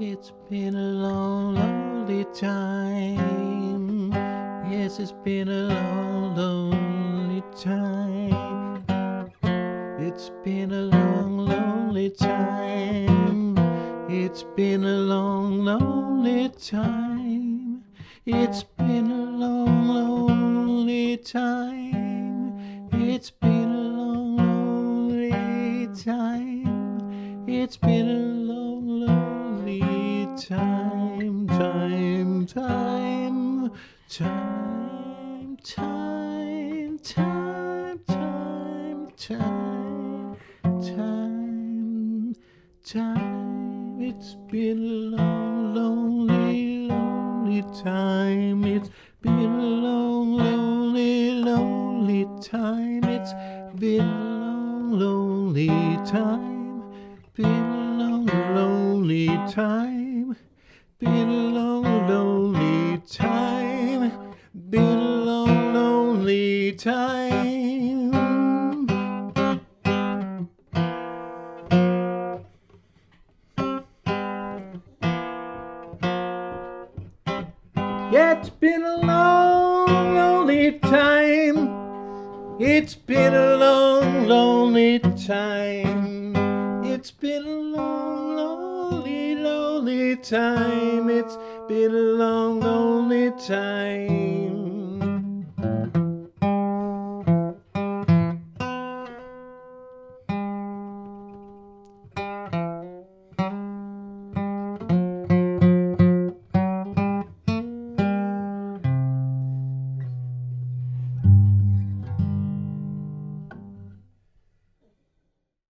It's been a long, lonely time. Yes, it's been a long, lonely time. It's been a long, lonely time. It's been a long, lonely time. It's been a long, lonely time. It's been a long, lonely time. It's been a long, lonely time, time, time, time, time, time, time, time, time, time. It's been a long, lonely, lonely time. It's been a long, lonely, lonely time. It's been a long, lonely time. Been a long, lonely time. Been a long, lonely time. Been a long, lonely time. Yeah, it's been a long, lonely time. It's been a long, lonely time. It's been a long, lonely, lonely time. It's been a long, lonely time.